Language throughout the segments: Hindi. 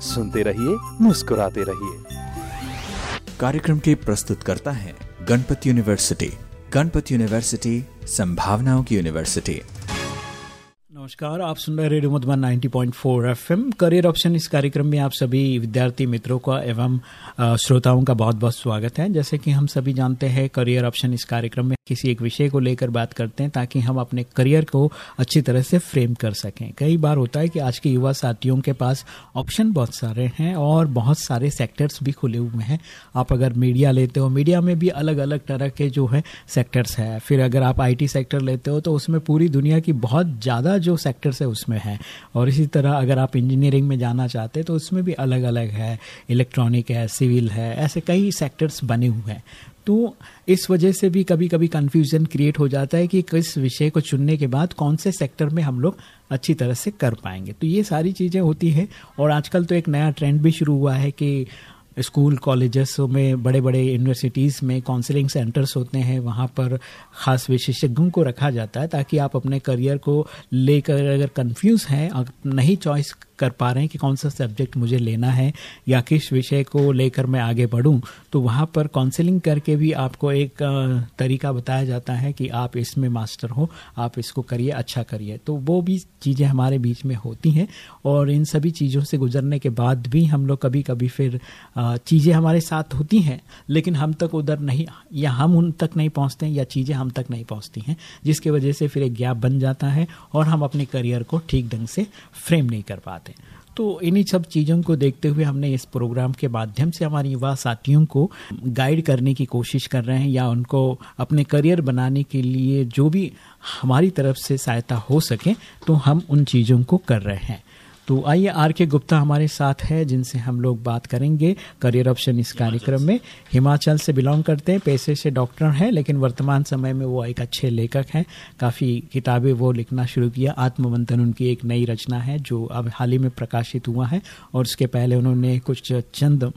सुनते रहिए, मुस्कुराते रहिए। कार्यक्रम के प्रस्तुत करता है गणपति यूनिवर्सिटी गणपति यूनिवर्सिटी, संभावनाओं की यूनिवर्सिटी। नमस्कार, आप सुन रहे radio Madhuban 90.4 FM. Career option इस कार्यक्रम में आप सभी विद्यार्थी मित्रों का एवं श्रोताओं का बहुत बहुत स्वागत है। जैसे कि हम सभी जानते हैं, करियर ऑप्शन इस कार्यक्रम में किसी एक विषय को लेकर बात करते हैं ताकि हम अपने करियर को अच्छी तरह से फ्रेम कर सकें। कई बार होता है कि आज के युवा साथियों के पास ऑप्शन बहुत सारे हैं और बहुत सारे सेक्टर्स भी खुले हुए हैं। आप अगर मीडिया लेते हो, मीडिया में भी अलग अलग तरह के जो है सेक्टर्स है। फिर अगर आप आईटी सेक्टर लेते हो तो उसमें पूरी दुनिया की बहुत ज़्यादा जो सेक्टर्स है उसमें है। और इसी तरह अगर आप इंजीनियरिंग में जाना चाहते हैं तो उसमें भी अलग अलग है। इलेक्ट्रॉनिक है सिविल है, ऐसे कई सेक्टर्स बने हुए हैं। तो इस वजह से भी कभी कभी कन्फ्यूज़न क्रिएट हो जाता है कि किस विषय को चुनने के बाद कौन से सेक्टर में हम लोग अच्छी तरह से कर पाएँगे। तो ये सारी चीज़ें होती हैं। और आजकल तो एक नया ट्रेंड भी शुरू हुआ है कि स्कूल कॉलेजेस में बड़े बड़े यूनिवर्सिटीज़ में काउंसलिंग सेंटर्स होते हैं, वहाँ पर ख़ास विशेषज्ञों को रखा जाता है ताकि आप अपने करियर को लेकर अगर कंफ्यूज हैं और नहीं चॉइस कर पा रहे हैं कि कौन सा सब्जेक्ट मुझे लेना है या किस विषय को लेकर मैं आगे बढ़ूं तो वहाँ पर काउंसलिंग करके भी आपको एक तरीका बताया जाता है कि आप इसमें मास्टर हो, आप इसको करिए अच्छा करिए। तो वो भी चीज़ें हमारे बीच में होती हैं और इन सभी चीज़ों से गुजरने के बाद भी हम लोग कभी कभी फिर चीज़ें हमारे साथ होती हैं, लेकिन हम तक उधर नहीं, या हम उन तक नहीं पहुँचते हैं या चीज़ें हम तक नहीं पहुँचती हैं, जिसकी वजह से फिर एक गैप बन जाता है और हम अपने करियर को ठीक ढंग से फ्रेम नहीं कर पाते। तो इन्हीं सब चीज़ों को देखते हुए हमने इस प्रोग्राम के माध्यम से हमारे युवा साथियों को गाइड करने की कोशिश कर रहे हैं, या उनको अपने करियर बनाने के लिए जो भी हमारी तरफ़ से सहायता हो सके तो हम उन चीज़ों को कर रहे हैं। तो आइए आर के गुप्ता हमारे साथ है जिनसे हम लोग बात करेंगे करियर ऑप्शन इस कार्यक्रम में। हिमाचल से बिलोंग करते हैं पैसे से डॉक्टर हैं लेकिन वर्तमान समय में वो एक अच्छे लेखक हैं। काफ़ी किताबें वो लिखना शुरू किया। आत्मवंतन उनकी एक नई रचना है जो अब हाल ही में प्रकाशित हुआ है और उसके पहले उन्होंने कुछ चंद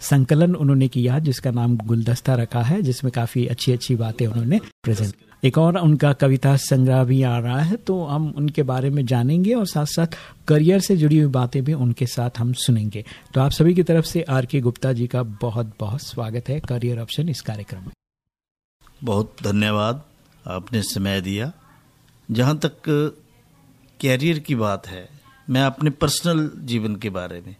संकलन उन्होंने किया जिसका नाम गुलदस्ता रखा है जिसमें काफ़ी अच्छी अच्छी बातें उन्होंने प्रेजेंट एक और उनका कविता संग्रह भी आ रहा है तो हम उनके बारे में जानेंगे और साथ साथ करियर से जुड़ी हुई बातें भी उनके साथ हम सुनेंगे। तो आप सभी की तरफ़ से आर के गुप्ता जी का बहुत बहुत स्वागत है करियर ऑप्शन इस कार्यक्रम में। बहुत धन्यवाद, आपने समय दिया। जहाँ तक कैरियर की बात है, मैं अपने पर्सनल जीवन के बारे में।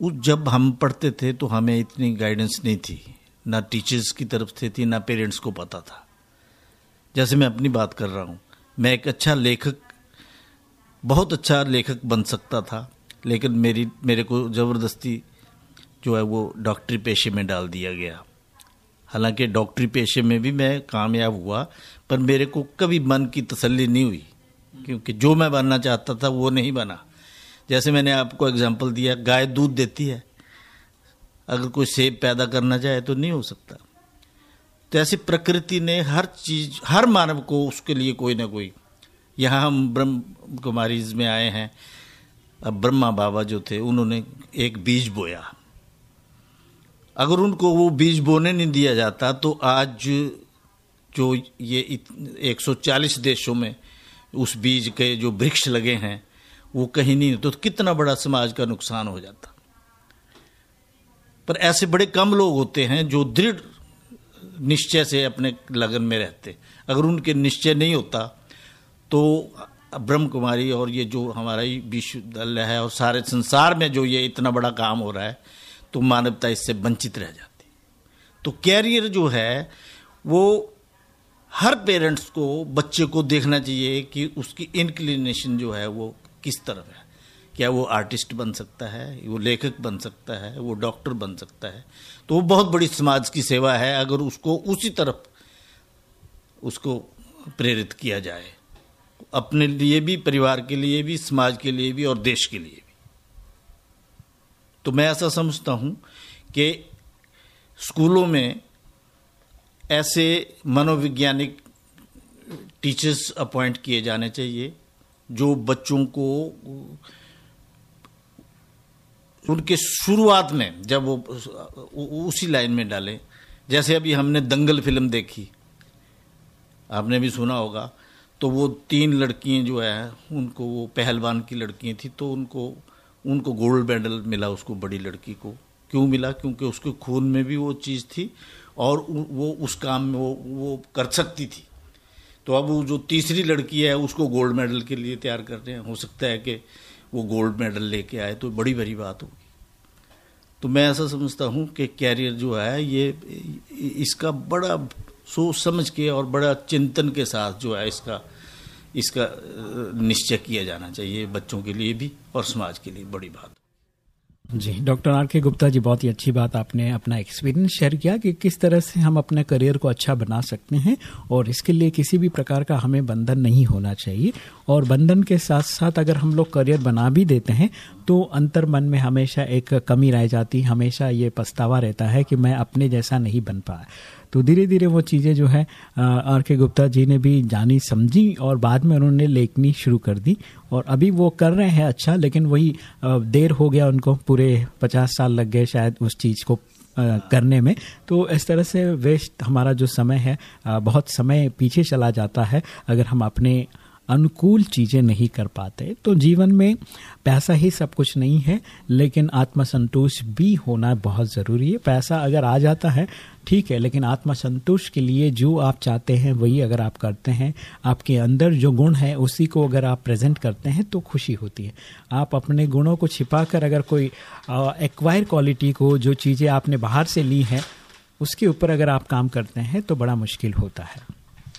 उस जब हम पढ़ते थे तो हमें इतनी गाइडेंस नहीं थी। ना टीचर्स की तरफ़ से थी, ना पेरेंट्स को पता था। जैसे मैं अपनी बात कर रहा हूँ, मैं एक अच्छा लेखक, बहुत अच्छा लेखक बन सकता था, लेकिन मेरी, मेरे को ज़बरदस्ती जो है वो डॉक्टरी पेशे में डाल दिया गया। हालाँकि डॉक्टरी पेशे में भी मैं कामयाब हुआ, पर मेरे को कभी मन की तसल्ली नहीं हुई, क्योंकि जो मैं बनना चाहता था वो नहीं बना। जैसे मैंने आपको एग्ज़ाम्पल दिया, गाय दूध देती है। अगर कोई सेब पैदा करना चाहे तो नहीं हो सकता। तो ऐसी प्रकृति ने हर चीज़, हर मानव को उसके लिए कोई ना कोई, यहाँ हम ब्रह्म कुमारी में आए हैं, अब ब्रह्मा बाबा जो थे, उन्होंने एक बीज बोया। अगर उनको वो बीज बोने नहीं दिया जाता तो आज जो ये 140 देशों में उस बीज के जो वृक्ष लगे हैं, वो कहीं नहीं तो कितना बड़ा समाज का नुकसान हो जाता। पर ऐसे बड़े कम लोग होते हैं जो दृढ़ निश्चय से अपने लगन में रहते। अगर उनके निश्चय नहीं होता तो ब्रह्म कुमारी और ये जो हमारा विश्वविद्यालय है और सारे संसार में जो ये इतना बड़ा काम हो रहा है तो मानवता इससे वंचित रह जाती। तो कैरियर जो है, वो हर पेरेंट्स को, बच्चे को देखना चाहिए कि उसकी इंक्लिनेशन जो है, वो किस तरफ़ है। क्या वो आर्टिस्ट बन सकता है, वो लेखक बन सकता है, वो डॉक्टर बन सकता है? तो वो बहुत बड़ी समाज की सेवा है, अगर उसको उसी तरफ़ उसको प्रेरित किया जाए। अपने लिए भी, परिवार के लिए भी, समाज के लिए भी और देश के लिए भी। तो मैं ऐसा समझता हूँ कि स्कूलों में ऐसे मनोवैज्ञानिक टीचर्स अपॉइंट किए जाने चाहिए, जो बच्चों को उनके शुरुआत में जब वो उसी लाइन में डालें, जैसे अभी हमने दंगल फ़िल्म देखी, आपने भी सुना होगा तो वो तीन लड़कियाँ जो है, उनको वो पहलवान की लड़कियाँ थी तो उनको उनको गोल्ड मेडल मिला उसको बड़ी लड़की को। क्यों मिला? क्योंकि उसके खून में भी वो चीज़ थी और वो उस काम में वो वो कर सकती थी। तो अब वो जो तीसरी लड़की है, उसको गोल्ड मेडल के लिए तैयार कर रहे हैं। हो सकता है कि वो गोल्ड मेडल लेके आए तो बड़ी बड़ी बात होगी। तो मैं ऐसा समझता हूँ कि कैरियर जो है, ये, इसका बड़ा सोच समझ के और बड़ा चिंतन के साथ जो है, इसका इसका निश्चय किया जाना चाहिए बच्चों के लिए भी और समाज के लिए बड़ी बात। जी, डॉक्टर आर के गुप्ता जी, बहुत ही अच्छी बात आपने अपना एक्सपीरियंस शेयर किया कि किस तरह से हम अपने करियर को अच्छा बना सकते हैं और इसके लिए किसी भी प्रकार का हमें बंधन नहीं होना चाहिए। और बंधन के साथ साथ अगर हम लोग करियर बना भी देते हैं तो अंतर मन में हमेशा एक कमी रह जाती, हमेशा ये पछतावा रहता है कि मैं अपने जैसा नहीं बन पाया तो धीरे धीरे वो चीज़ें जो है आर के गुप्ता जी ने भी जानी, समझी और बाद में उन्होंने लेखनी शुरू कर दी और अभी वो कर रहे हैं अच्छा लेकिन वही देर हो गया उनको, पूरे पचास साल लग गए शायद उस चीज़ को करने में। तो इस तरह से वेस्ट हमारा जो समय है बहुत समय पीछे चला जाता है, अगर हम अपने अनुकूल चीज़ें नहीं कर पाते। तो जीवन में पैसा ही सब कुछ नहीं है, लेकिन आत्मसंतोष भी होना बहुत ज़रूरी है। पैसा अगर आ जाता है, ठीक है, लेकिन आत्मसंतोष के लिए जो आप चाहते हैं, वही अगर आप करते हैं, आपके अंदर जो गुण है, उसी को अगर आप प्रेजेंट करते हैं तो खुशी होती है। आप अपने गुणों को छिपा कर अगर कोई एक्वायर क्वालिटी को, जो चीज़ें आपने बाहर से ली हैं, उसके ऊपर अगर आप काम करते हैं तो बड़ा मुश्किल होता है।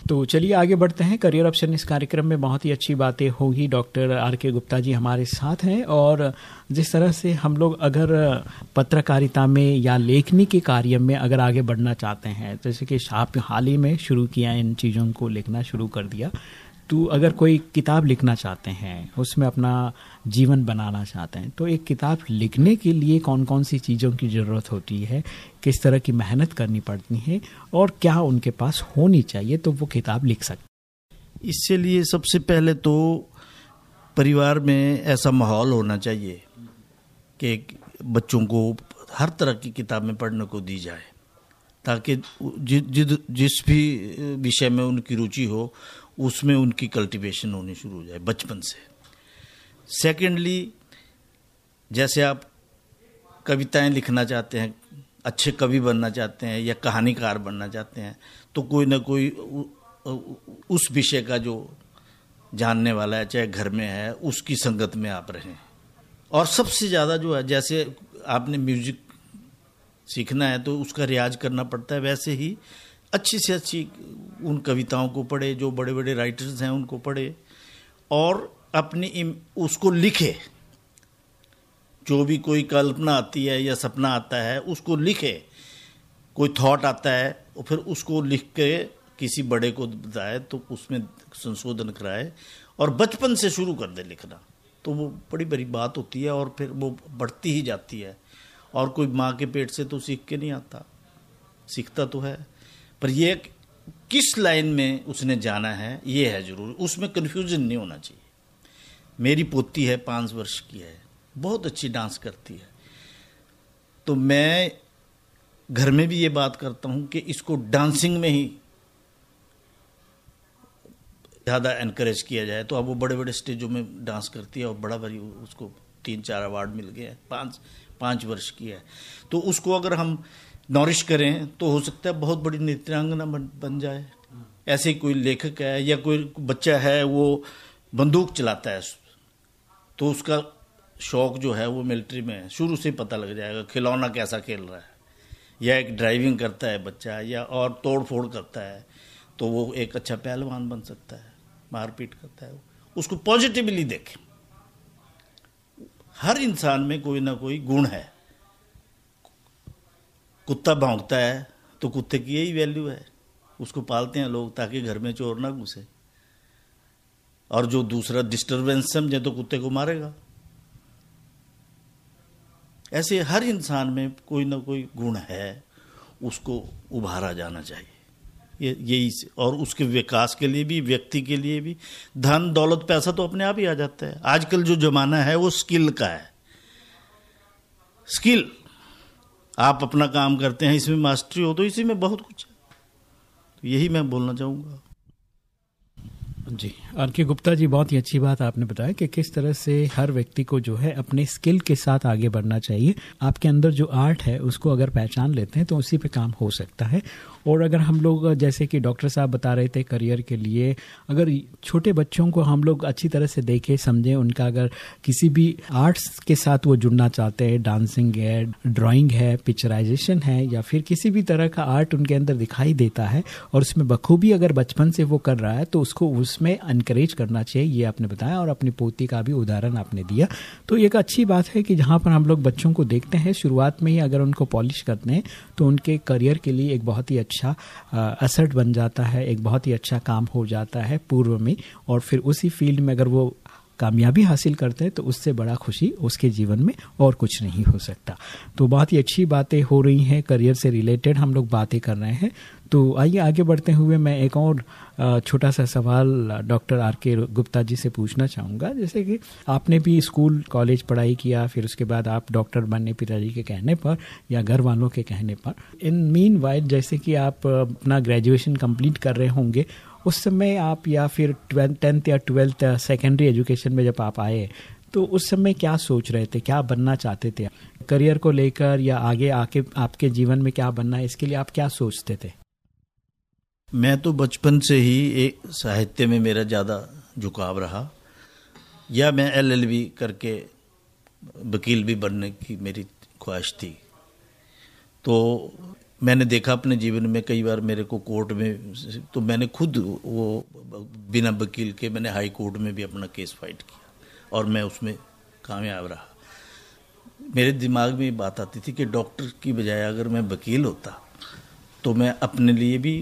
तो चलिए आगे बढ़ते हैं। करियर ऑप्शन इस कार्यक्रम में बहुत ही अच्छी बातें होगी। डॉक्टर आर के गुप्ता जी हमारे साथ हैं और जिस तरह से हम लोग अगर पत्रकारिता में या लेखनी के कार्य में अगर आगे बढ़ना चाहते हैं, जैसे कि आप हाल ही में शुरू किया, इन चीज़ों को लिखना शुरू कर दिया तो अगर कोई किताब लिखना चाहते हैं उसमें अपना जीवन बनाना चाहते हैं तो एक किताब लिखने के लिए कौन कौन सी चीज़ों की ज़रूरत होती है किस तरह की मेहनत करनी पड़ती है और क्या उनके पास होनी चाहिए तो वो किताब लिख सकते इससे लिए सबसे पहले तो परिवार में ऐसा माहौल होना चाहिए कि बच्चों को हर तरह की किताबें पढ़ने को दी जाए ताकि जि, जि, जिस भी विषय में उनकी रुचि हो उसमें उनकी कल्टीवेशन होनी शुरू हो जाए, बचपन से। सेकेंडली जैसे आप कविताएँ लिखना चाहते हैं, अच्छे कवि बनना चाहते हैं या कहानीकार बनना चाहते हैं तो कोई ना कोई उस विषय का जो जानने वाला है, चाहे घर में है, उसकी संगत में आप रहें। और सबसे ज़्यादा जो है, जैसे आपने म्यूज़िक सीखना है तो उसका रियाज करना पड़ता है, वैसे ही अच्छी से अच्छी उन कविताओं को पढ़े, जो बड़े बड़े राइटर्स हैं, उनको पढ़े और अपनी उसको लिखे। जो भी कोई कल्पना आती है या सपना आता है, उसको लिखे। कोई थॉट आता है, और फिर उसको लिख के किसी बड़े को बताए तो उसमें संशोधन कराए और बचपन से शुरू कर दे लिखना। तो वो बड़ी बड़ी बात होती है और फिर वो बढ़ती ही जाती है। और कोई माँ के पेट से तो सीख के नहीं आता। सीखता तो है। पर ये किस लाइन में उसने जाना है, ये है ज़रूर। उसमें कन्फ्यूज़न नहीं होना चाहिए। मेरी पोती है, पाँच वर्ष की है। बहुत अच्छी डांस करती है। तो मैं घर में भी ये बात करता हूँ कि इसको डांसिंग में ही ज़्यादा एनकरेज किया जाए। तो अब वो बड़े बड़े स्टेजों में डांस करती है और बड़ा बड़ी उसको तीन चार अवार्ड मिल गए हैं। पाँच पाँच वर्ष की है। तो उसको अगर हम नॉरिश करें तो हो सकता है बहुत बड़ी नृत्यांगना बन, बन जाए। ऐसे कोई लेखक है या कोई बच्चा है वो बंदूक चलाता है। तो उसका शौक जो है वो मिलिट्री में है। शुरू से पता लग जाएगा खिलौना कैसा खेल रहा है। या एक ड्राइविंग करता है बच्चा या और तोड़ फोड़ करता है तो वो एक अच्छा पहलवान बन सकता है मारपीट करता है। उसको पॉजिटिवली देखें। हर इंसान में कोई ना कोई गुण है। कुत्ता भौंकता है तो कुत्ते की यही वैल्यू है। उसको पालते हैं लोग ताकि घर में चोर ना घुसे। और जो दूसरा डिस्टरबेंस समझे तो कुत्ते को मारेगा। ऐसे हर इंसान में कोई ना कोई गुण है, उसको उभारा जाना चाहिए। ये, यही से- और उसके विकास के लिए भी, व्यक्ति के लिए भी। धन, दौलत, पैसा तो अपने आप ही आ जाता है। आजकल जो जमाना है, वो स्किल का है। स्किल आप अपना काम करते हैं, इसमें मास्टरी हो तो इसी में बहुत कुछ है। तो यही मैं बोलना चाहूँगा। जी। आर के गुप्ता जी, बहुत ही अच्छी बात आपने बताया कि किस तरह से हर व्यक्ति को जो है अपने स्किल के साथ आगे बढ़ना चाहिए। आपके अंदर जो आर्ट है, उसको अगर पहचान लेते हैं तो उसी पे काम हो सकता है। और अगर हम लोग, जैसे कि डॉक्टर साहब बता रहे थे करियर के लिए, अगर छोटे बच्चों को हम लोग अच्छी तरह से देखें, समझें, उनका अगर किसी भी आर्ट्स के साथ वो जुड़ना चाहते हैं, डांसिंग है, ड्राइंग है, पिक्चराइजेशन है, या फिर किसी भी तरह का आर्ट उनके अंदर दिखाई देता है, और उसमें बखूबी अगर बचपन से वो कर रहा है तो उसको उसमें इनकरेज करना चाहिए, ये आपने बताया और अपनी पोती का भी उदाहरण आपने दिया। तो एक अच्छी बात है कि जहाँ पर हम लोग बच्चों को देखते हैं, शुरुआत में ही अगर उनको पॉलिश करते हैं तो उनके करियर के लिए एक बहुत ही अच्छा असर्ट बन जाता है, एक बहुत ही अच्छा काम हो जाता है पूर्व में। और फिर उसी फ़ील्ड में अगर वो कामयाबी हासिल करते हैं तो उससे बड़ा खुशी उसके जीवन में और कुछ नहीं हो सकता। तो बहुत ही अच्छी बातें हो रही हैं, करियर से रिलेटेड हम लोग बातें कर रहे हैं। तो आइए आगे बढ़ते हुए मैं एक और छोटा सा सवाल, डॉक्टर आर के गुप्ता जी से पूछना चाहूँगा। जैसे कि आपने भी स्कूल, कॉलेज पढ़ाई किया, फिर उसके बाद आप डॉक्टर बनने, पिताजी के कहने पर या घर वालों के कहने पर, इन मीन वाइड जैसे कि आप अपना ग्रेजुएशन कंप्लीट कर रहे होंगे उस समय आप या फिर ट्वेल्थ, टेंथ या ट्वेल्थ सेकेंडरी एजुकेशन में जब आप आए तो उस समय क्या सोच रहे थे? क्या बनना चाहते थे? करियर को लेकर या आगे आके आपके जीवन में क्या बनना है? इसके लिए आप क्या सोचते थे? मैं तो बचपन से ही एक साहित्य में मेरा ज़्यादा झुकाव रहा। या मैं एलएलबी करके वकील भी बनने की मेरी ख्वाहिश थी। तो मैंने देखा अपने जीवन में कई बार मेरे को कोर्ट में तो मैंने खुद वो बिना वकील के मैंने हाई कोर्ट में भी अपना केस फाइट किया और मैं उसमें कामयाब रहा। मेरे दिमाग में बात आती थी कि डॉक्टर की बजाय अगर मैं वकील होता तो मैं अपने लिए भी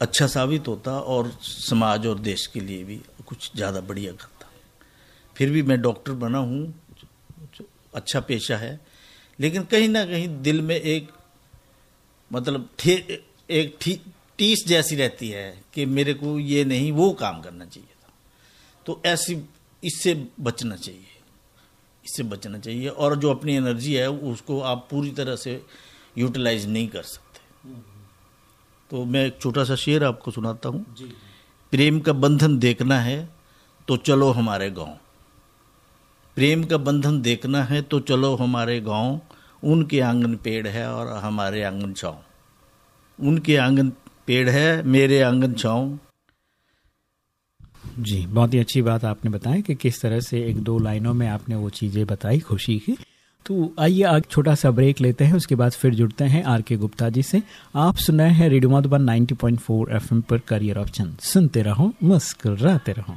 अच्छा साबित होता और समाज और देश के लिए भी कुछ ज़्यादा बढ़िया करता। फिर भी मैं डॉक्टर बना हूँ अच्छा पेशा है, लेकिन कहीं ना कहीं दिल में एक मतलब ठे एक ठी टीस जैसी रहती है कि मेरे को ये नहीं वो काम करना चाहिए था। तो ऐसी इससे बचना चाहिए। इससे बचना चाहिए और जो अपनी एनर्जी है उसको आप पूरी तरह से यूटिलाइज नहीं कर सकते। तो मैं एक छोटा सा शेर आपको सुनाता हूँ। प्रेम का बंधन देखना है तो चलो हमारे गाँव। प्रेम का बंधन देखना है तो चलो हमारे गाँव। उनके आँगन पेड़ है और हमारे आँगन छाँव। उनके आँगन पेड़ है, मेरे आँगन छाँव। जी, बहुत ही अच्छी बात आपने बताया कि किस तरह से एक दो लाइनों में आपने वो चीज़ें बताई, खुशी की। तो आइए आज छोटा सा ब्रेक लेते हैं, उसके बाद फिर जुड़ते हैं आर के गुप्ता जी से। आप सुन रहे हैं रेडियो मधुबन 90.4 एफएम पर करियर ऑप्शन। सुनते रहो, मुस्कुराते रहो।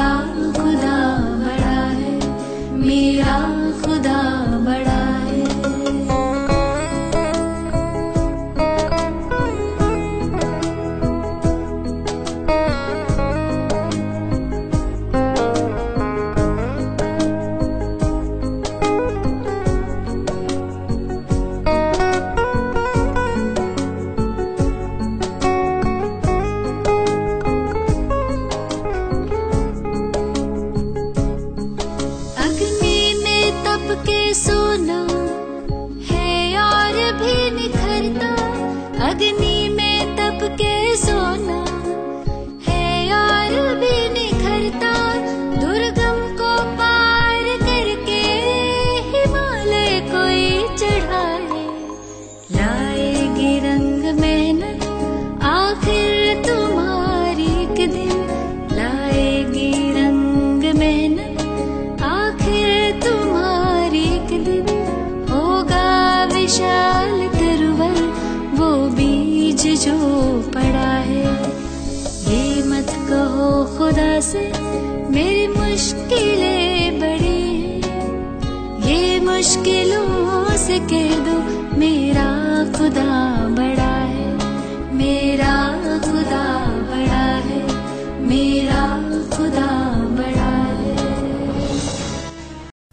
मुश्किलों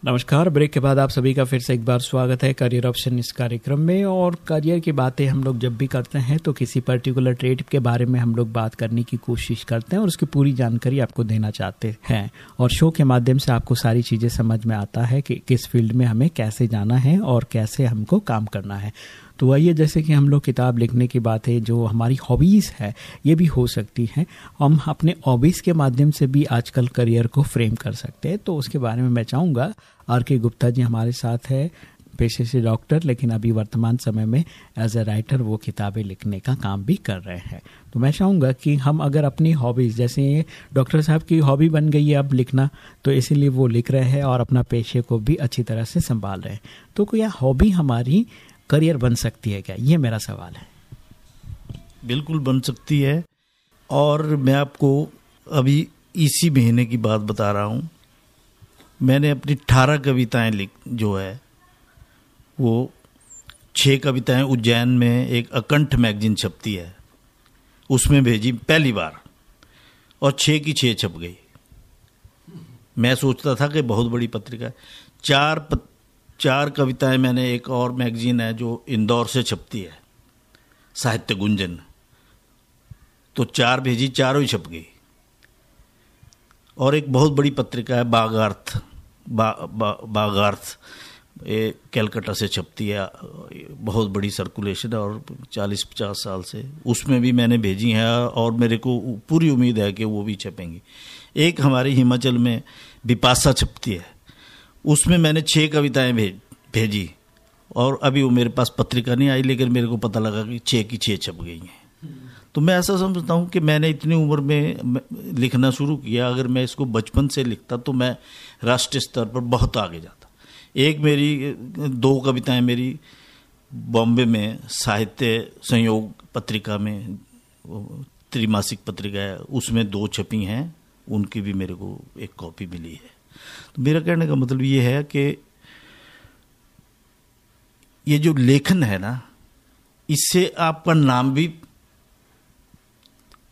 नमस्कार, ब्रेक के बाद आप सभी का फिर से एक बार स्वागत है करियर ऑप्शन इस कार्यक्रम में और करियर की बातें हम लोग जब भी करते हैं तो किसी पर्टिकुलर ट्रेड के बारे में हम लोग बात करने की कोशिश करते हैं और उसकी पूरी जानकारी आपको देना चाहते हैं। और शो के माध्यम से आपको सारी चीज़ें समझ में आता है कि किस फ़ील्ड में हमें कैसे जाना है और कैसे हमको काम करना है। तो वही जैसे कि हम लोग किताब लिखने की बात है जो हमारी हॉबीज़ है, ये भी हो सकती हैं। हम अपने हॉबीज़ के माध्यम से भी आजकल करियर को फ्रेम कर सकते हैं। तो उसके बारे में मैं चाहूँगा आर के गुप्ता जी हमारे साथ है, पेशे से डॉक्टर, लेकिन अभी वर्तमान समय में एज ए राइटर वो किताबें लिखने का काम भी कर रहे हैं। तो मैं चाहूँगा कि हम अगर अपनी हॉबीज़, जैसे डॉक्टर साहब की हॉबी बन गई है अब लिखना तो इसीलिए वो लिख रहे हैं और अपना पेशे को भी अच्छी तरह से संभाल रहे हैं। तो कोई हॉबी हमारी करियर बन सकती है क्या? ये मेरा सवाल है। बिल्कुल बन सकती है। और मैं आपको अभी इसी महीने की बात बता रहा हूँ। मैंने अपनी अठारह कविताएँ लिख, जो है, वो छः कविताएँ उज्जैन में एक अकंठ मैगजीन छपती है। उसमें भेजी पहली बार। और छः की छः छप गई। मैं सोचता था कि बहुत बड़ी पत्रिका चार चार कविताएँ मैंने एक और मैगजीन है जो इंदौर से छपती है साहित्य गुंजन। तो चार भेजी चारों ही छप गई। और एक बहुत बड़ी पत्रिका है बागार्थ बा, बा, बागार्थ। ये कैलकाटा से छपती है बहुत बड़ी सर्कुलेशन है और 40-50 साल से। उसमें भी मैंने भेजी हैं और मेरे को पूरी उम्मीद है कि वो भी छपेंगी। एक हमारे हिमाचल में बिपाशा छपती है। उसमें मैंने छः कविताएँ भेज भेजी और अभी वो मेरे पास पत्रिका नहीं आई, लेकिन मेरे को पता लगा कि छः की छः छप गई हैं। तो मैं ऐसा समझता हूँ कि मैंने इतनी उम्र में लिखना शुरू किया। अगर मैं इसको बचपन से लिखता तो मैं राष्ट्रीय स्तर पर बहुत आगे जाता। एक मेरी, दो कविताएँ मेरी बॉम्बे में साहित्य संयोग पत्रिका में, त्रिमासिक पत्रिका है, उसमें दो छपी हैं, उनकी भी मेरे को एक कॉपी मिली है। तो मेरा कहने का मतलब ये है कि ये जो लेखन है ना, इससे आपका नाम भी,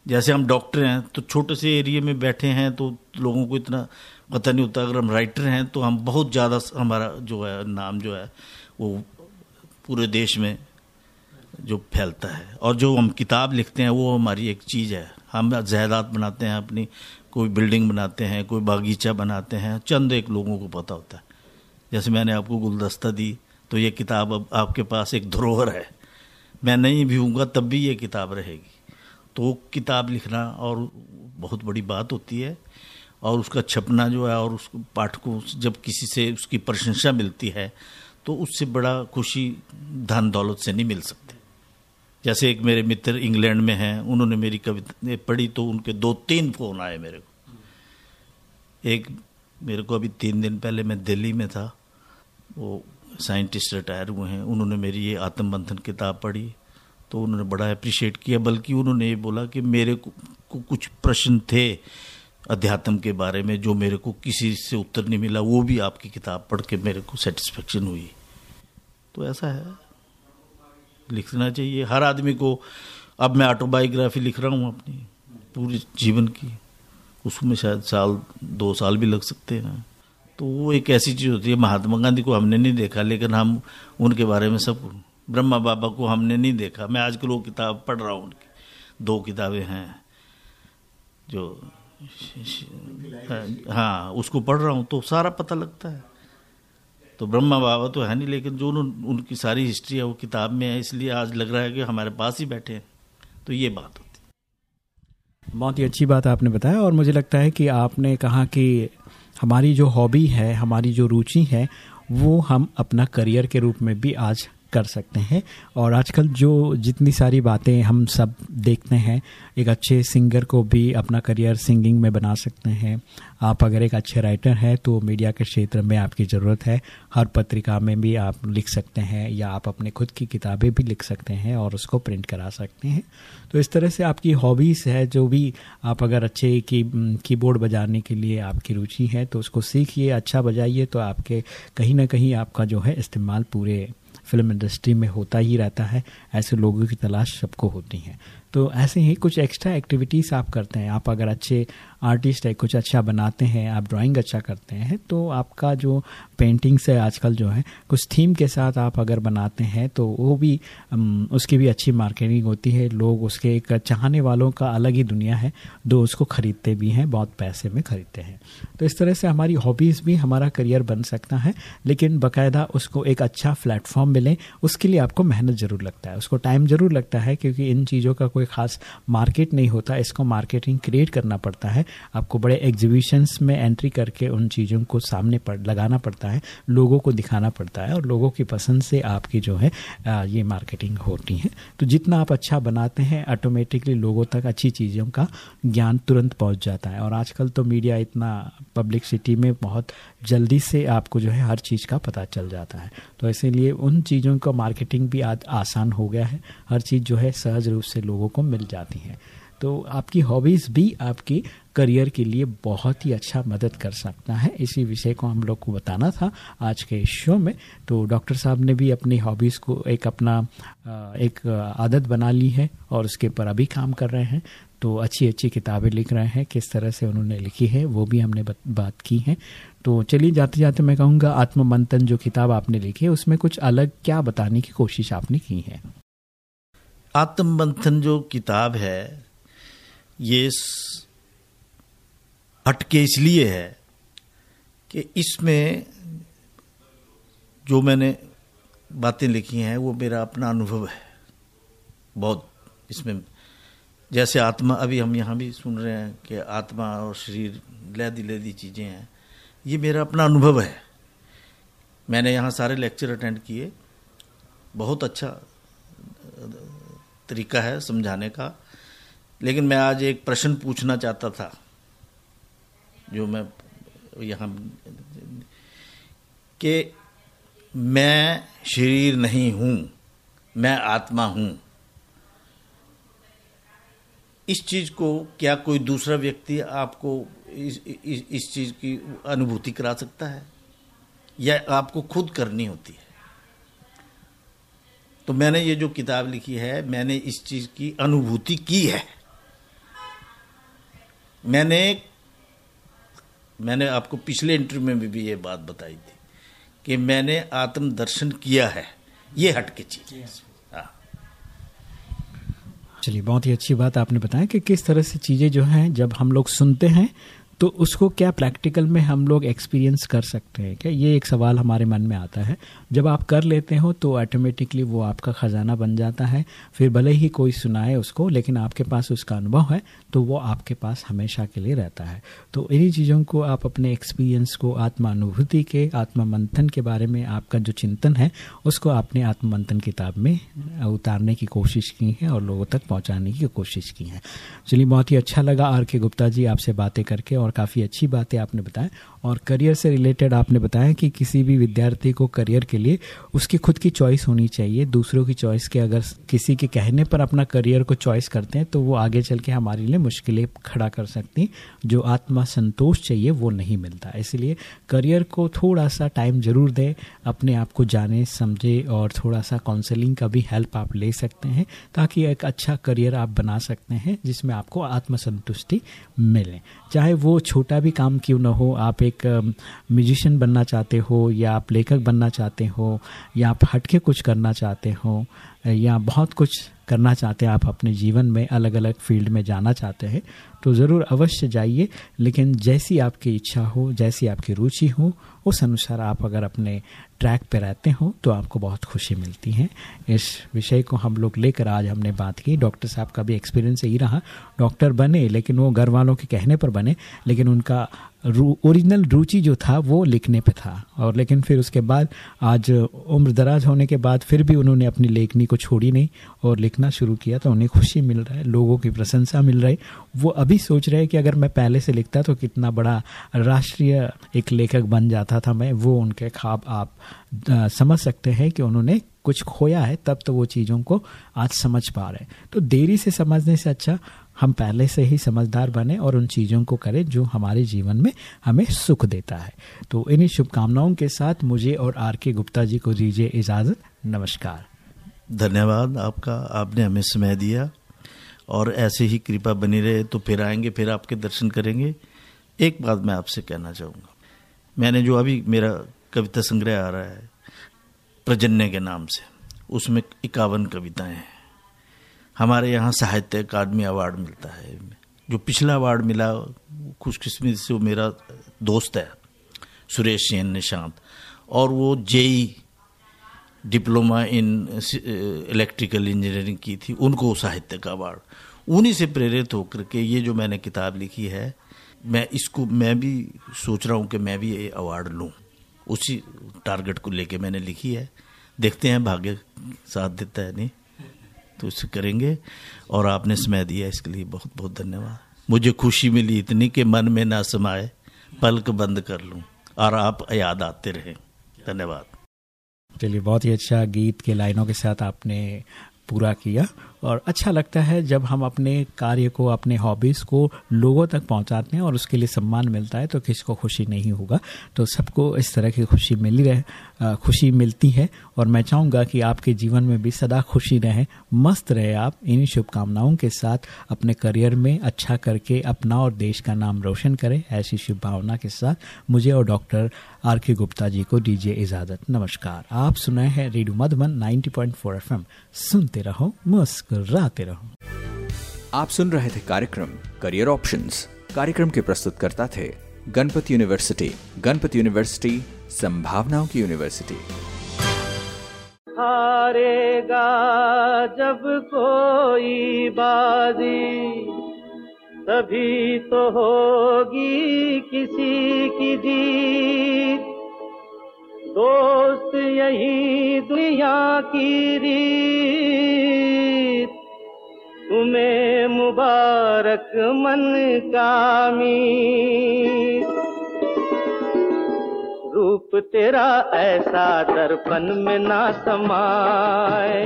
जैसे हम डॉक्टर हैं तो छोटे से एरिया में बैठे हैं तो लोगों को इतना पता नहीं होता, अगर हम राइटर हैं तो हम बहुत ज़्यादा हमारा जो है, नाम जो है, वो पूरे देश में जो फैलता है। और जो हम किताब लिखते हैं, वो हमारी एक चीज़ है। हम जायदाद बनाते हैं अपनी कोई बिल्डिंग बनाते हैं, कोई बागीचा बनाते हैं, चंद एक लोगों को पता होता है। जैसे मैंने आपको गुलदस्ता दी तो ये किताब अब आपके पास एक धरोहर है। मैं नहीं भी हूँगा, तब भी ये किताब रहेगी। तो किताब लिखना और बहुत बड़ी बात होती है, और उसका छपना जो है, और उस पाठकों जब किसी से उसकी प्रशंसा मिलती है तो उससे बड़ा खुशी धन दौलत से नहीं मिल सकती। जैसे एक मेरे मित्र इंग्लैंड में हैं उन्होंने मेरी कविता पढ़ी तो उनके दो तीन फ़ोन आए मेरे को। एक मेरे को अभी तीन दिन पहले मैं दिल्ली में था वो साइंटिस्ट रिटायर हुए हैं उन्होंने मेरी ये आत्मबंधन किताब पढ़ी तो उन्होंने बड़ा अप्रिशिएट किया बल्कि उन्होंने ये बोला कि मेरे को, को कुछ प्रश्न थे अध्यात्म के बारे में जो मेरे को किसी से उत्तर नहीं मिला वो भी आपकी किताब पढ़ के मेरे को सेटिस्फेक्शन हुई। तो ऐसा है। लिखना चाहिए। हर आदमी को, अब मैं ऑटोबायोग्राफी लिख रहा हूँ अपनी, पूरे जीवन की। उसमें शायद साल, दो साल भी लग सकते हैं तो वो एक ऐसी चीज़ होती है, महात्मा गांधी को हमने नहीं देखा, लेकिन हम उनके बारे में सब, ब्रह्मा बाबा को हमने नहीं देखा। मैं आजकल वो किताब पढ़ रहा हूँ उनकी। दो किताबें हैं, जो हाँ उसको पढ़ रहा हूँ तो सारा पता लगता है। तो ब्रह्मा बाबा तो है नहीं, लेकिन जो उनकी सारी हिस्ट्री है, वो किताब में है, इसलिए आज लग रहा है कि हमारे पास ही बैठे हैं। तो ये बात होती बहुत ही अच्छी बात आपने बताया, और मुझे लगता है कि आपने कहा कि हमारी जो हॉबी है, हमारी जो रुचि है, वो हम अपना करियर के रूप में भी आज कर सकते हैं। और आजकल जो जितनी सारी बातें हम सब देखते हैं, एक अच्छे सिंगर को भी अपना करियर सिंगिंग में बना सकते हैं। आप अगर एक अच्छे राइटर हैं तो मीडिया के क्षेत्र में आपकी ज़रूरत है। हर पत्रिका में भी आप लिख सकते हैं, या आप अपने खुद की किताबें भी लिख सकते हैं और उसको प्रिंट करा सकते हैं। तो इस तरह से आपकी हॉबीज़ है, जो भी आप अगर अच्छे की, कीबोर्ड बजाने के लिए आपकी रुचि है तो उसको सीखिए अच्छा बजाइए तो आपके कहीं ना कहीं आपका जो है इस्तेमाल पूरे फ़िल्म इंडस्ट्री में होता ही रहता है ऐसे लोगों की तलाश सबको होती है। तो ऐसे ही कुछ एक्स्ट्रा एक्टिविटीज़ आप करते हैं। आप अगर अच्छे आर्टिस्ट है, कुछ अच्छा बनाते हैं, आप ड्राइंग अच्छा करते हैं तो आपका जो पेंटिंग्स है आजकल जो है, कुछ थीम के साथ आप अगर बनाते हैं तो वो भी उसकी भी अच्छी मार्केटिंग होती है। लोग उसके एक चाहने वालों का अलग ही दुनिया है दो उसको खरीदते भी हैं, बहुत पैसे में खरीदते हैं। तो इस तरह से हमारी हॉबीज़ भी हमारा करियर बन सकता है, लेकिन बाकायदा उसको एक अच्छा प्लेटफॉर्म मिले, उसके लिए आपको मेहनत ज़रूर लगता है। उसको टाइम ज़रूर लगता है, क्योंकि इन चीज़ों का कोई ख़ास मार्केट नहीं होता, इसको मार्केटिंग क्रिएट करना पड़ता है। आपको बड़े एग्जीबिशंस में एंट्री करके उन चीज़ों को सामने पड़, लगाना पड़ता है, लोगों को दिखाना पड़ता है और लोगों की पसंद से आपकी जो है ये मार्केटिंग होती है। तो जितना आप अच्छा बनाते हैं ऑटोमेटिकली लोगों तक अच्छी चीज़ों का ज्ञान तुरंत पहुँच जाता है। और आजकल तो मीडिया इतना पब्लिक सिटी में बहुत जल्दी से आपको जो है हर चीज़ का पता चल जाता है। तो इसीलिए उन चीज़ों का मार्केटिंग भी आज आसान हो गया है। हर चीज़ जो है सहज रूप से लोगों को मिल जाती हैं। तो आपकी हॉबीज़ भी आपकी करियर के लिए बहुत ही अच्छा मदद कर सकता है। इसी विषय को हम लोग को बताना था आज के शो में। तो डॉक्टर साहब ने भी अपनी हॉबीज़ को एक अपना एक आदत बना ली है और उसके ऊपर अभी काम कर रहे हैं। तो अच्छी अच्छी किताबें लिख रहे हैं, किस तरह से उन्होंने लिखी है, वो भी हमने बात की है। तो चलिए जाते जाते मैं कहूँगा आत्ममंथन जो किताब आपने लिखी है, उसमें कुछ अलग क्या बताने की कोशिश आपने की है? आत्ममंथन जो किताब है, ये हटके इसलिए है कि इसमें जो मैंने बातें लिखी हैं, वो मेरा अपना अनुभव है। बहुत इसमें, जैसे आत्मा, अभी हम यहाँ भी सुन रहे हैं कि आत्मा और शरीर लहदी लहदी चीज़ें हैं, ये मेरा अपना अनुभव है। मैंने यहाँ सारे लेक्चर अटेंड किए, बहुत अच्छा तरीका है समझाने का। लेकिन मैं आज एक प्रश्न पूछना चाहता था जो मैं यहाँ कि मैं शरीर नहीं हूँ मैं आत्मा हूँ। इस चीज़ को क्या कोई दूसरा व्यक्ति आपको इस इस, इस चीज़ की अनुभूति करा सकता है? या आपको खुद करनी होती है? तो मैंने ये जो किताब लिखी है मैंने इस चीज़ की अनुभूति की है। मैंने मैंने आपको पिछले इंटरव्यू में भी, भी ये बात बताई थी कि मैंने आत्म दर्शन किया है। ये हटके चीज़। हाँ। चलिए बहुत ही अच्छी बात आपने बताया कि किस तरह से चीज़ें जो हैं जब हम लोग सुनते हैं तो उसको क्या प्रैक्टिकल में हम लोग एक्सपीरियंस कर सकते हैं? क्या ये एक सवाल हमारे मन में आता है? जब आप कर लेते हो तो ऑटोमेटिकली वो आपका ख़जाना बन जाता है। फिर भले ही कोई सुनाए उसको, लेकिन आपके पास उसका अनुभव है तो वो आपके पास हमेशा के लिए रहता है। तो इन्हीं चीज़ों को आप अपने एक्सपीरियंस को, आत्मानुभूति के आत्मा मंथन के बारे में, आपका जो चिंतन है, उसको आपने आत्ममंथन किताब में उतारने की कोशिश की है और लोगों तक पहुँचाने की कोशिश की है। चलिए, बहुत ही अच्छा लगा आर के गुप्ता जी आपसे बातें करके और काफ़ी अच्छी बातें आपने बताया और करियर से रिलेटेड आपने बताया कि किसी भी विद्यार्थी को करियर के लिए उसकी खुद की चॉइस होनी चाहिए। दूसरों की चॉइस के अगर किसी के कहने पर अपना करियर को चॉइस करते हैं तो वो आगे चल के हमारे लिए मुश्किलें खड़ा कर सकती जो आत्मा संतोष चाहिए, वो नहीं मिलता। इसलिए करियर को थोड़ा सा टाइम ज़रूर दें, अपने आप को जाने, समझे और थोड़ा सा काउंसलिंग का भी हेल्प आप ले सकते हैं, ताकि एक अच्छा करियर आप बना सकते हैं, जिसमें आपको आत्मसंतुष्टि मिले। चाहे वो छोटा भी काम क्यों ना हो, आप एक म्यूजिशियन बनना चाहते हो या आप लेखक बनना चाहते हो या आप हटके कुछ करना चाहते हो या बहुत कुछ करना चाहते हैं, आप अपने जीवन में अलग अलग फ़ील्ड में जाना चाहते हैं तो ज़रूर अवश्य जाइए। लेकिन जैसी आपकी इच्छा हो, जैसी आपकी रुचि हो, उस अनुसार आप अगर अपने ट्रैक पर रहते हो तो आपको बहुत खुशी मिलती है। इस विषय को हम लोग लेकर आज हमने बात की। डॉक्टर साहब का भी एक्सपीरियंस यही रहा। डॉक्टर बने, लेकिन वो घर वालों के कहने पर बने, लेकिन उनका ओरिजिनल रुचि जो था, वो लिखने पे था। और लेकिन फिर उसके बाद, आज उम्र दराज होने के बाद फिर भी उन्होंने अपनी लेखनी को छोड़ी नहीं और लिखना शुरू किया तो उन्हें खुशी मिल रहा है, लोगों की प्रशंसा मिल रही। वो अभी सोच रहे हैं कि अगर मैं पहले से लिखता तो कितना बड़ा राष्ट्रीय एक लेखक बन जाता था मैं, वो उनके ख्वाब आप समझ सकते हैं कि उन्होंने कुछ खोया है, तब तो वो चीज़ों को आज समझ पा रहे हैं। तो देरी से समझने से अच्छा हम पहले से ही समझदार बने और उन चीज़ों को करें जो हमारे जीवन में हमें सुख देता है। तो इन्हीं शुभकामनाओं के साथ मुझे और आर के गुप्ता जी को दीजिए इजाज़त। नमस्कार। धन्यवाद आपका, आपने हमें समय दिया और ऐसे ही कृपा बनी रहे तो फिर आएँगे, फिर आपके दर्शन करेंगे। एक बात मैं आपसे कहना चाहूँगा। मैंने जो अभी मेरा कविता संग्रह आ रहा है प्रजन्य के नाम से। उसमें इक्यावन कविताएँ हैं। हमारे यहाँ साहित्य अकादमी अवार्ड मिलता है। जो पिछला अवार्ड मिला, खुशकिस्मती से वो मेरा दोस्त है, सुरेश सेन निशांत। और वो JE diploma in electrical engineering की थी। उनको साहित्य का अवार्ड। उन्हीं से प्रेरित होकर के ये जो मैंने किताब लिखी है, मैं इसको, मैं भी सोच रहा हूँ कि मैं भी ये अवार्ड लूँ। उसी टारगेट को लेके मैंने लिखी है। देखते हैं, भाग्य साथ देता है, नहीं? तो इसे करेंगे। और आपने समय दिया, इसके लिए बहुत बहुत धन्यवाद। मुझे खुशी मिली इतनी कि मन में ना समाए पलक बंद कर लूँ, और आप याद आते रहें। धन्यवाद। चलिए, बहुत ही अच्छा गीत के लाइनों के साथ आपने पूरा किया। और अच्छा लगता है जब हम अपने कार्य को, अपने हॉबीज़ को लोगों तक पहुंचाते हैं और उसके लिए सम्मान मिलता है तो किसको खुशी नहीं होगा। तो सबको इस तरह की खुशी मिली रहे खुशी मिलती है और मैं चाहूँगा कि आपके जीवन में भी सदा खुशी रहे, मस्त रहे आप इन्हीं शुभकामनाओं के साथ अपने करियर में अच्छा करके अपना और देश का नाम रोशन करें। ऐसी शुभ भावना के साथ मुझे और डॉक्टर आर के गुप्ता जी को दीजिए इजाज़त। नमस्कार। आप सुनाए हैं रेडियो मधुबन 90.4 एफएम। सुनते रहो मुस्कुराते रहो। आप सुन रहे थे कार्यक्रम करियर ऑप्शंस कार्यक्रम के प्रस्तुतकर्ता थे गणपति यूनिवर्सिटी गणपति यूनिवर्सिटी संभावनाओं की यूनिवर्सिटी हारेगा जब कोई बाजी तभी तो होगी किसी की जीत। दोस्त यही दुनिया की रीत। तुम्हें मुबारक मन कामी। रूप तेरा ऐसा दर्पण में ना समाए।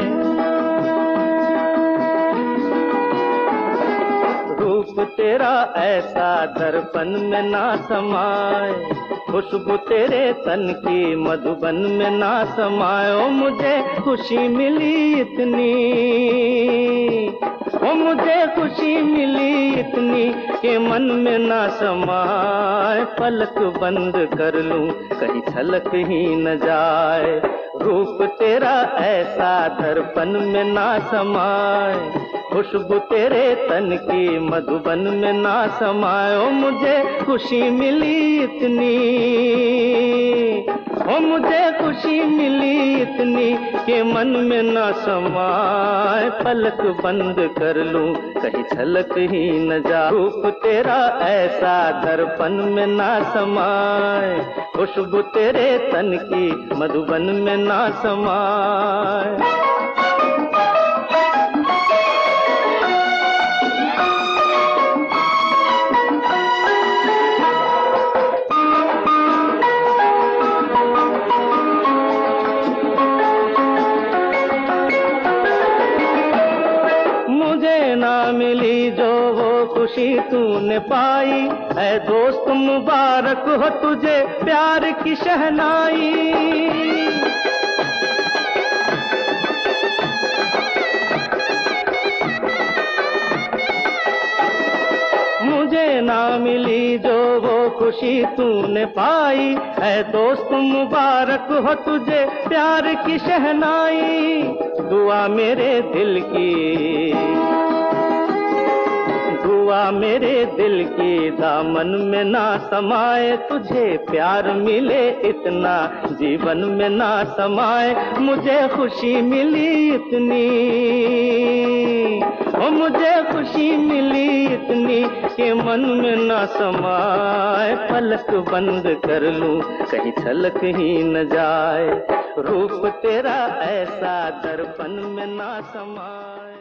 रूप तेरा ऐसा दर्पण में ना समाए। खुशबू तेरे तन की मधुबन में ना समायो मुझे खुशी मिली इतनी। ओ, मुझे खुशी मिली इतनी के मन में ना समाए। पलक बंद कर लूँ, कहीं छलक ही न जाए। रूप तेरा ऐसा दर्पण में ना समाए। खुशबू तेरे तन की मधुबन में ना समायो मुझे खुशी मिली इतनी। ओ, मुझे खुशी मिली इतनी कि मन में ना समाए। पलक बंद कर लूँ, कहीं छलक ही न जा। रूप तेरा ऐसा दर्पण में ना समाए। खुशबू तेरे तन की मधुबन में ना समाए। तूने पाई। है दोस्त मुबारक हो तुझे, प्यार की शहनाई। मुझे ना मिली जो वो खुशी तूने पाई। है दोस्त मुबारक हो तुझे, प्यार की शहनाई। दुआ मेरे दिल की। दुआ मेरे दिल की दामन में ना समाए, तुझे प्यार मिले इतना, जीवन में ना समाए, मुझे खुशी मिली इतनी। ओ, मुझे खुशी मिली इतनी के मन में ना समाए पलक बंद कर लूँ, कहीं छलक ही न जाए। रूप तेरा ऐसा दर्पण में ना समाए।